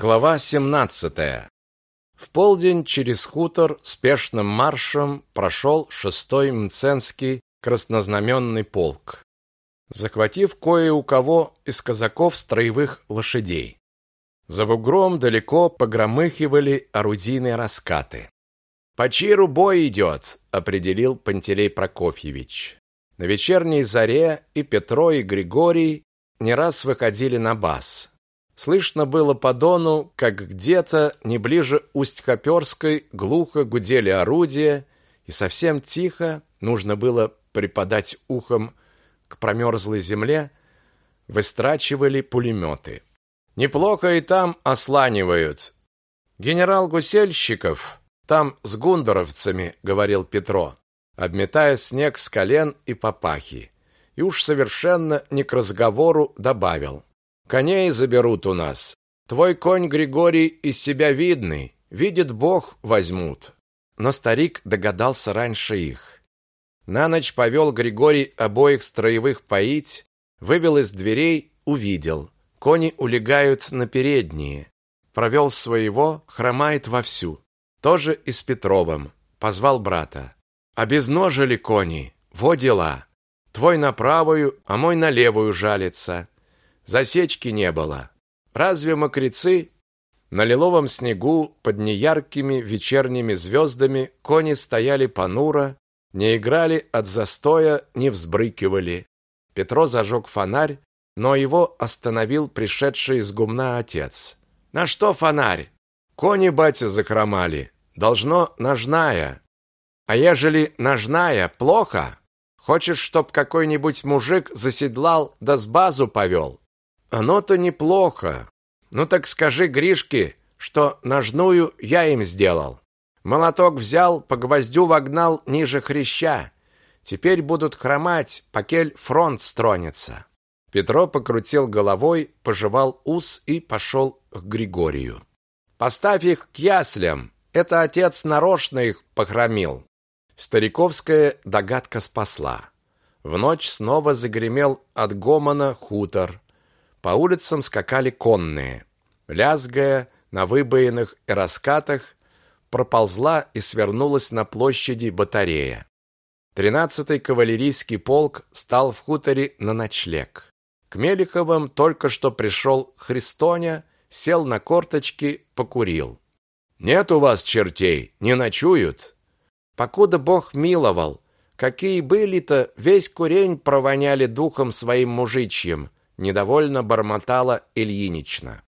Глава 17. В полдень через хутор спешным маршем прошел шестой Мценский краснознаменный полк, захватив кое у кого из казаков строевых лошадей. За бугром далеко погромыхивали орудийные раскаты. «По чиру бой идет», — определил Пантелей Прокофьевич. На вечерней заре и Петро, и Григорий не раз выходили на бас. Слышно было по дону, как где-то не ближе Усть-Хоперской глухо гудели орудия, и совсем тихо нужно было припадать ухом к промерзлой земле, выстрачивали пулеметы. Неплохо и там осланивают. Генерал Гусельщиков там с гундеровцами, говорил Петро, обметая снег с колен и папахи. И уж совершенно не к разговору добавил: Коней заберут у нас. Твой конь Григорий из себя видный, видит Бог, возьмут. Но старик догадался раньше их. На ночь повел Григорий обоих строевых поить, вывел из дверей, увидел. Кони улегают на передние. Провел своего, хромает вовсю. Тоже и с Петровым. Позвал брата. Обезножили кони, во дела. Твой на правую, а мой на левую жалится. Засечки не было. Разве мокрецы? На лиловом снегу под неяркими вечерними звездами кони стояли понуро, не играли от застоя, не взбрыкивали. Петро зажег фонарь, но его остановил пришедший из гумна отец. На что фонарь? Кони батя захромали. Должно ножная. А ежели ножная плохо, хочешь, чтоб какой-нибудь мужик заседлал да с базу повел? Оно-то неплохо. Ну так скажи Гришке, что ножную я им сделал. Молоток взял, по гвоздю вогнал ниже хряща. Теперь будут хромать, покель фронт стронется. Петро покрутил головой, пожевал ус и пошел к Григорию. Поставь их к яслям. Это отец нарочно их похромил. Стариковская догадка спасла. В ночь снова загремел от гомона хутор. По улицам скакали конные. Лязгая на выбоинах и раскатах, проползла и свернулась на площади батарея. Тринадцатый кавалерийский полк стал в хуторе на ночлег. К Мелиховым только что пришел Христоня, сел на корточки, покурил. «Нет у вас чертей, не ночуют?» «Покуда Бог миловал, какие были-то, весь курень провоняли духом своим мужичьим, недовольно бормотала Ильинична.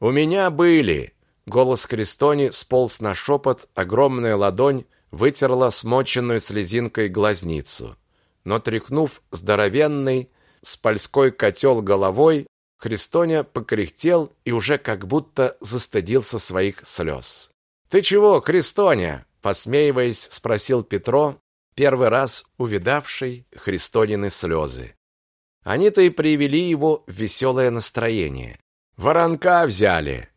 У меня были. Голос Крестони сполз на шепот, огромная ладонь вытерла смоченную слезинкой глазницу. Но тряхнув здоровенный с польской котел головой, Христоня покряхтел и уже как будто застыдился своих слез. «Ты чего, Христоня?» посмеиваясь, спросил Петро, первый раз увидавший Христонины слезы. Они-то и привели его в веселое настроение. Воронка взяли.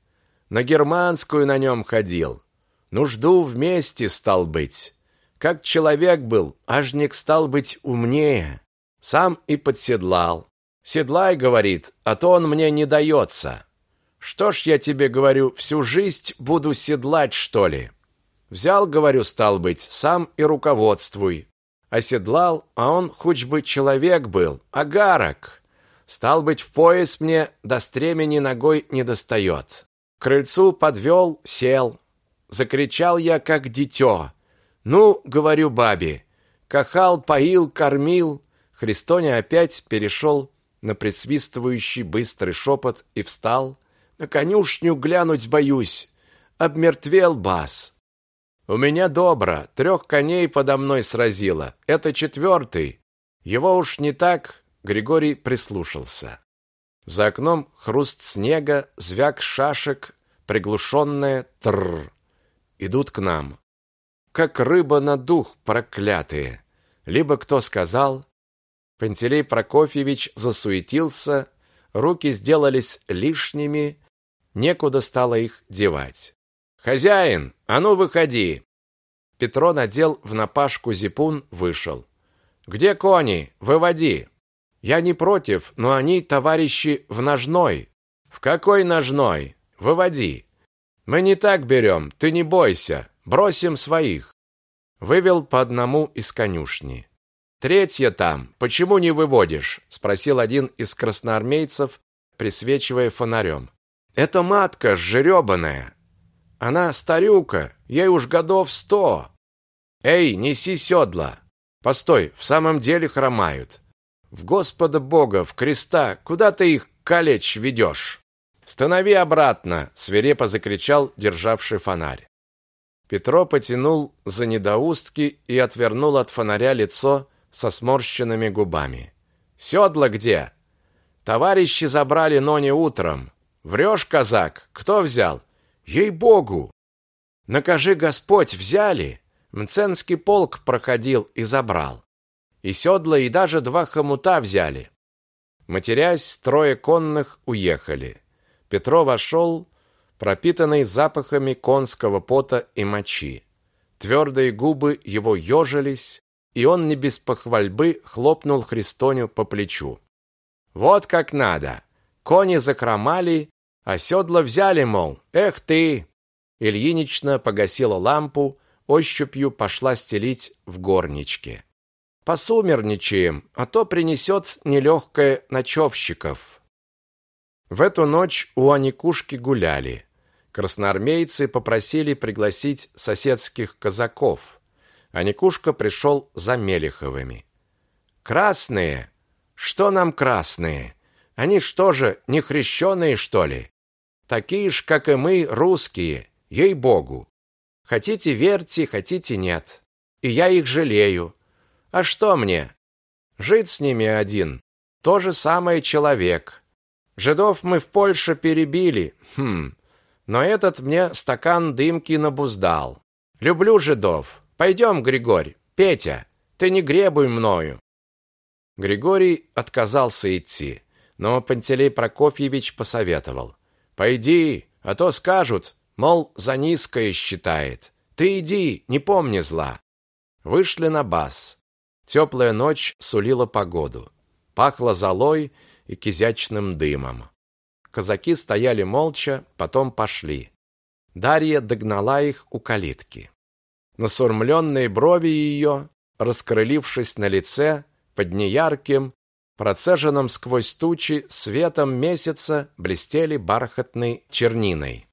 На германскую на нем ходил. Нужду вместе стал быть. Как человек был, ажник стал быть умнее. Сам и подседлал. Седлай, говорит, а то он мне не дается. Что ж я тебе говорю, всю жизнь буду седлать, что ли? Взял, говорю, стал быть, сам и руководствуй. Оседлал, а он хоть бы человек был, агарок. Стал быть, в пояс мне до стремени ногой не достает. К крыльцу подвел, сел. Закричал я, как дитё. Ну, говорю бабе, кахал, поил, кормил. Христоня опять перешел на присвистывающий быстрый шепот и встал. На конюшню глянуть боюсь. Обмертвел бас. У меня добро, трех коней подо мной сразило. Это четвертый. Его уж не так, Григорий прислушался. За окном хруст снега, звяк шашек, приглушенное тррр. Идут к нам. Как рыба на дух проклятые. Либо кто сказал... Пантелей Прокофьевич засуетился, руки сделались лишними, некуда стало их девать. «Хозяин, а ну выходи!» Петро надел в напашку зипун, вышел. «Где кони? Выводи!» «Я не против, но они, товарищи, в ножной». «В какой ножной? выводи. Мы не так берем, ты не бойся, бросим своих. Вывел по одному из конюшни. Третья там, почему не выводишь? спросил один из красноармейцев, присвечивая фонарем. Это матка жеребаная. Она старюка, ей уж годов сто. Эй, неси седла. Постой, в самом деле хромают. В Господа Бога, в креста, куда ты их калечь ведешь? Станови обратно, свирепо закричал державший фонарь. Петро потянул за недоустки и отвернул от фонаря лицо со сморщенными губами. Седла где? Товарищи забрали, но не утром. Врешь, казак? Кто взял? Ей-богу. Накажи Господь, взяли. Мценский полк проходил и забрал. И седла, и даже два хомута взяли. Матерясь, трое конных уехали. Петро вошел, пропитанный запахами конского пота и мочи. Твердые губы его ежились, и он не без похвальбы хлопнул Христоню по плечу. Вот как надо. Кони закромали, а седла взяли, мол. Эх ты! Ильинична погасила лампу, ощупью пошла стелить в горничке. Посумерничаем, а то принесет нелегкое ночевщиков. В эту ночь у Аникушки гуляли. Красноармейцы попросили пригласить соседских казаков. Аникушка пришел за Мелеховыми. «Красные? Что нам красные? Они что же, не хрещеные, что ли? Такие ж, как и мы, русские, ей-богу. Хотите верьте, хотите нет. И я их жалею. А что мне? Жить с ними один. То же самое человек. Жидов мы в Польше перебили. Хм. Но этот мне стакан дымки набуздал. Люблю жидов. Пойдем, Григорий. Петя, ты не гребуй мною. Григорий отказался идти, но Пантелей Прокофьевич посоветовал: "Пойди, а то скажут, мол, за низкое считает. Ты иди, не помни зла". Вышли на бас. Теплая ночь сулила погоду. Пахло золой и кизячным дымом. Казаки стояли молча, потом пошли. Дарья догнала их у калитки. Насурмленные брови ее, раскрылившись на лице, под неярким, процеженным сквозь тучи светом месяца блестели бархатной черниной.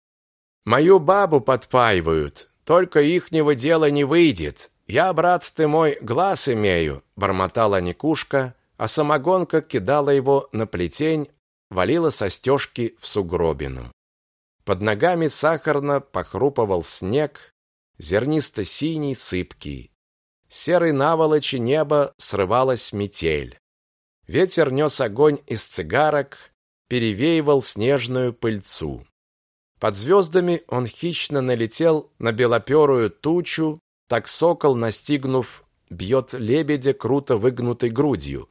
Мою бабу подпаивают, только ихнего дела не выйдет. Я, брат ты мой, глаз имею, бормотала Никушка, а самогонка кидала его на плетень, валила со стежки в сугробину. Под ногами сахарно похрупывал снег, зернисто-синий, сыпкий серой наволочи неба срывалась метель. Ветер нес огонь из цигарок, перевеивал снежную пыльцу. Под звездами он хищно налетел на белоперую тучу, так сокол, настигнув, бьет лебедя круто выгнутой грудью.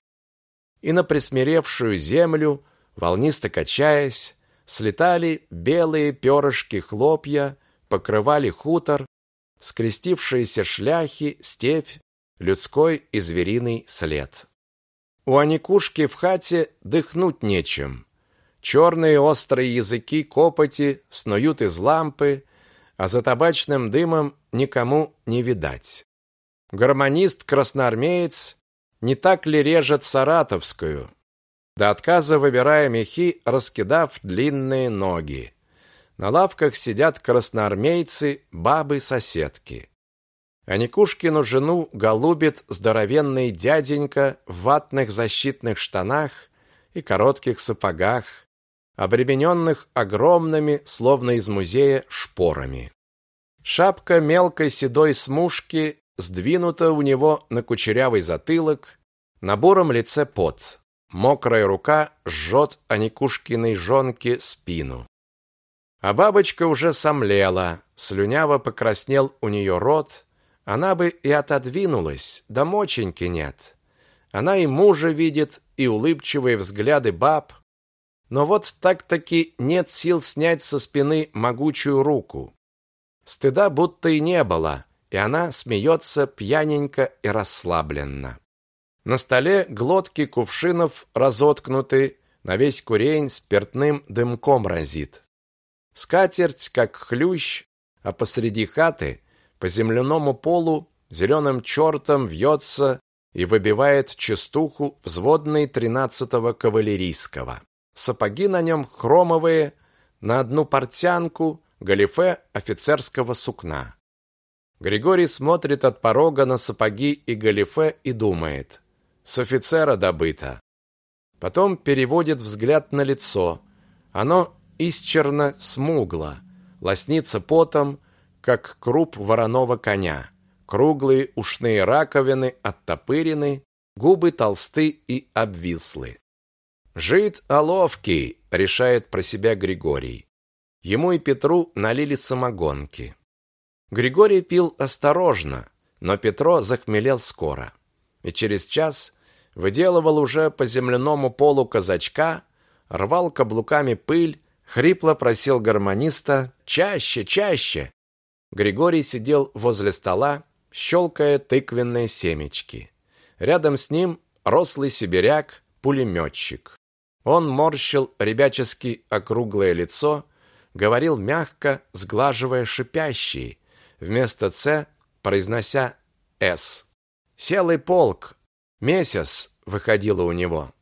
И на присмиревшую землю, волнисто качаясь, слетали белые перышки хлопья, покрывали хутор, скрестившиеся шляхи, степь, людской и звериный след. У Аникушки в хате дыхнуть нечем. Черные острые языки копоти снуют из лампы, а за табачным дымом никому не видать. Гармонист-красноармеец не так ли режет саратовскую, до отказа выбирая мехи, раскидав длинные ноги. На лавках сидят красноармейцы, бабы-соседки. А Никушкину жену голубит здоровенный дяденька в ватных защитных штанах и коротких сапогах, обремененных огромными, словно из музея, шпорами. Шапка мелкой седой смушки сдвинута у него на кучерявый затылок, на буром лице пот. Мокрая рука жжет Аникушкиной жонке спину. А бабочка уже сомлела, слюняво покраснел у нее рот, она бы и отодвинулась, да моченьки нет. Она и мужа видит, и улыбчивые взгляды баб, но вот так-таки нет сил снять со спины могучую руку. Стыда будто и не было, и она смеется пьяненько и расслабленно. На столе глотки кувшинов разоткнуты, на весь курень спиртным дымком разит. Скатерть, как хлющ, а посреди хаты по земляному полу зеленым чертом вьется и выбивает частуху взводный тринадцатого кавалерийского. Сапоги на нем хромовые, на одну портянку, галифе офицерского сукна. Григорий смотрит от порога на сапоги и галифе и думает: с офицера добыто. Потом переводит взгляд на лицо. Оно исчерно смугло, лоснится потом, как круп вороного коня. Круглые ушные раковины оттопырены, губы толсты и обвислы. «Жид оловкий», — решает про себя Григорий. Ему и Петру налили самогонки. Григорий пил осторожно, но Петро захмелел скоро. И через час выделывал уже по земляному полу казачка, рвал каблуками пыль, хрипло просил гармониста «Чаще, чаще!». Григорий сидел возле стола, щелкая тыквенные семечки. Рядом с ним рослый сибиряк, пулеметчик. Он морщил ребячески округлое лицо, говорил мягко, сглаживая шипящие, вместо «ц» произнося «с». «Селый полк, месяц выходило у него.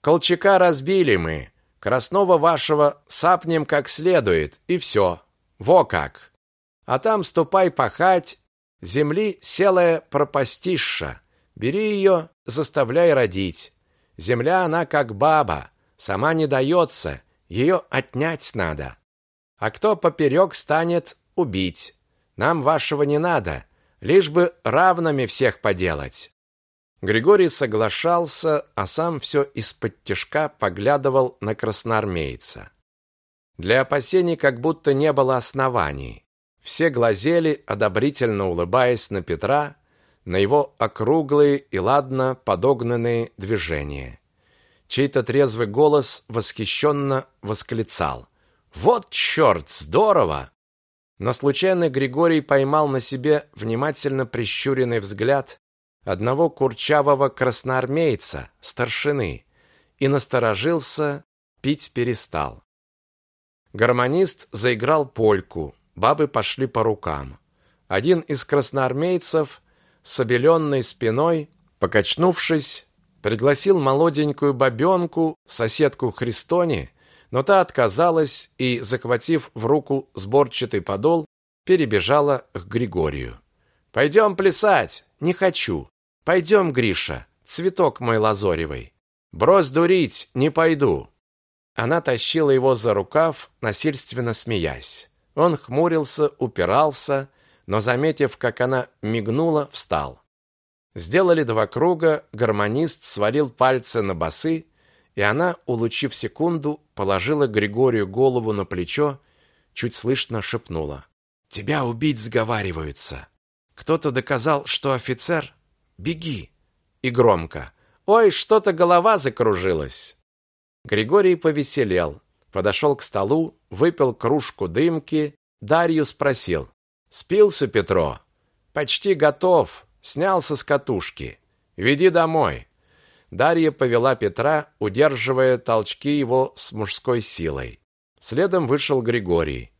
Колчака разбили мы, Краснова вашего сапнем как следует, и все. Во как! А там ступай пахать, земли селая пропастища. Бери ее, заставляй родить. Земля она как баба, сама не дается, ее отнять надо. А кто поперек станет убить? Нам вашего не надо, лишь бы равными всех поделать. Григорий соглашался, а сам все из-под тишка поглядывал на красноармейца. Для опасений как будто не было оснований. Все глазели, одобрительно улыбаясь на Петра, на его округлые и ладно подогнанные движения. Чей-то трезвый голос восхищенно восклицал. «Вот черт, здорово!» Но случайно Григорий поймал на себе внимательно прищуренный взгляд одного курчавого красноармейца, старшины, и насторожился, пить перестал. Гармонист заиграл польку, бабы пошли по рукам. Один из красноармейцев с обеленной спиной, покачнувшись, пригласил молоденькую бабенку, соседку Христони, но та отказалась и, захватив в руку сборчатый подол, перебежала к Григорию. «Пойдем плясать!» «Не хочу!» «Пойдем, Гриша, цветок мой лазоревый!» «Брось дурить, не пойду!» Она тащила его за рукав, насильственно смеясь. Он хмурился, упирался, но, заметив, как она мигнула, встал. Сделали два круга, гармонист свалил пальцы на басы, и она, улучив секунду, положила Григорию голову на плечо, чуть слышно шепнула. «Тебя убить сговариваются. Кто-то доказал, что офицер Беги!» И громко. «Ой, что-то голова закружилась!» Григорий повеселел, подошел к столу, выпил кружку дымки, Дарью спросил. «Спился, Петро?» «Почти готов. Снялся с катушки. Веди домой». Дарья повела Петра, удерживая толчки его с мужской силой. Следом вышел Григорий.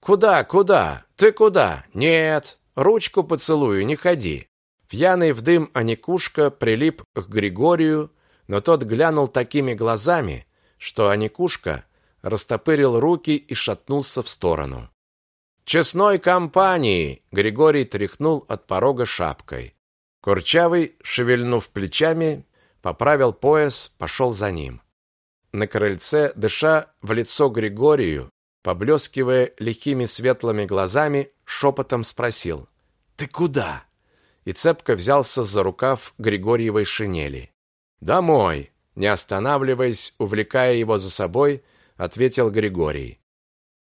«Куда, куда? Ты куда? Нет, ручку поцелую, не ходи». Пьяный в дым Аникушка прилип к Григорию, но тот глянул такими глазами, что Аникушка растопырил руки и шатнулся в сторону. «Честной компании!» — Григорий тряхнул от порога шапкой. Курчавый, шевельнув плечами, поправил пояс, пошел за ним. На крыльце, дыша в лицо Григорию, поблескивая лихими светлыми глазами, шепотом спросил. «Ты куда?» и цепко взялся за рукав Григорьевой шинели. «Домой!» Не останавливаясь, увлекая его за собой, ответил Григорий.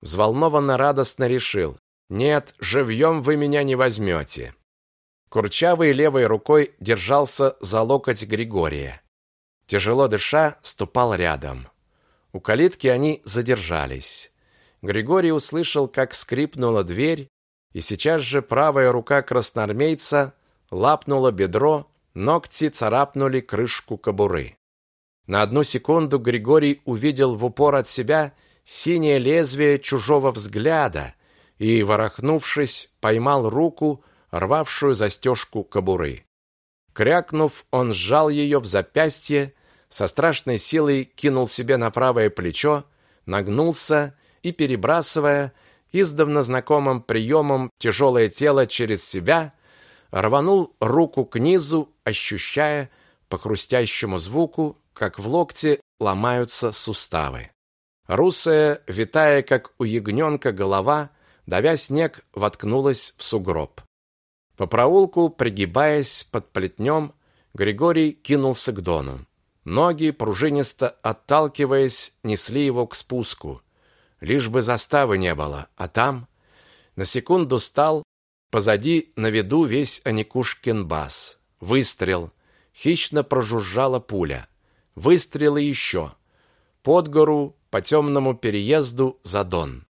Взволнованно радостно решил. «Нет, живьем вы меня не возьмете». Курчавый левой рукой держался за локоть Григория. Тяжело дыша, ступал рядом. У калитки они задержались. Григорий услышал, как скрипнула дверь, и сейчас же правая рука красноармейца лапнуло бедро, ногти царапнули крышку кобуры. На одну секунду Григорий увидел в упор от себя синее лезвие чужого взгляда и, ворохнувшись, поймал руку, рвавшую застежку кобуры. Крякнув, он сжал ее в запястье, со страшной силой кинул себе на правое плечо, нагнулся и, перебрасывая издавна знакомым приемом тяжелое тело через себя, рванул руку к низу, ощущая по хрустящему звуку, как в локте ломаются суставы. Русая, витая, как у ягненка голова, давя снег, воткнулась в сугроб. По проулку, пригибаясь под плетнем, Григорий кинулся к Дону. Ноги, пружинисто отталкиваясь, несли его к спуску. Лишь бы заставы не было, а там... На секунду стал, позади на виду весь Аникушкин бас. Выстрел. Хищно прожужжала пуля. Выстрелы еще. Под гору, по темному переезду за Дон.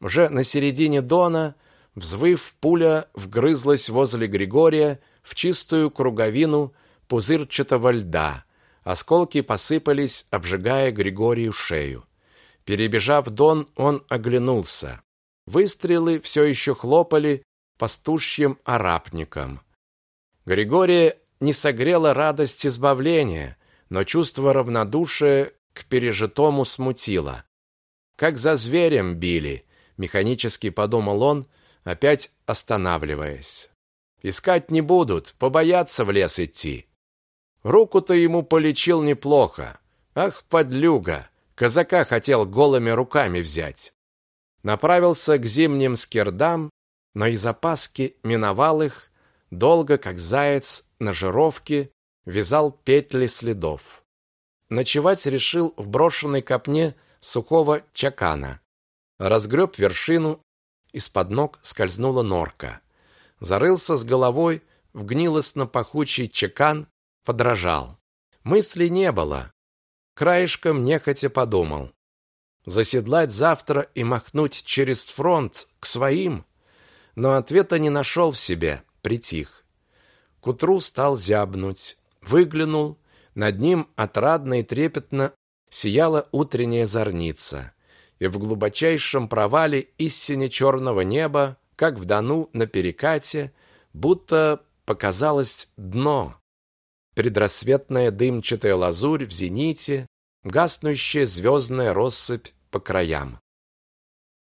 Уже на середине Дона Взвыв, пуля вгрызлась возле Григория в чистую круговину пузырчатого льда. Осколки посыпались, обжигая Григорию шею. Перебежав Дон, он оглянулся. Выстрелы все еще хлопали пастушьим арапникам. Григория не согрела радость избавления, но чувство равнодушия к пережитому смутило. Как за зверем били, механически подумал он, опять останавливаясь. Искать не будут, побоятся в лес идти. Руку-то ему полечил неплохо. Ах, подлюга, казака хотел голыми руками взять. Направился к зимним скирдам, но из опаски миновал их, долго, как заяц, на жировке вязал петли следов. Ночевать решил в брошенной копне сухого чакана. Разгреб вершину из-под ног скользнула норка. Зарылся с головой в гнилостно-пахучий чекан, подражал. Мысли не было. Краешком нехотя подумал. Заседлать завтра и махнуть через фронт к своим? Но ответа не нашел в себе, притих. К утру стал зябнуть. Выглянул. Над ним отрадно и трепетно сияла утренняя зорница и в глубочайшем провале истине черного неба, как в Дону на перекате, будто показалось дно. Предрассветная дымчатая лазурь в зените, гаснущая звездная россыпь по краям.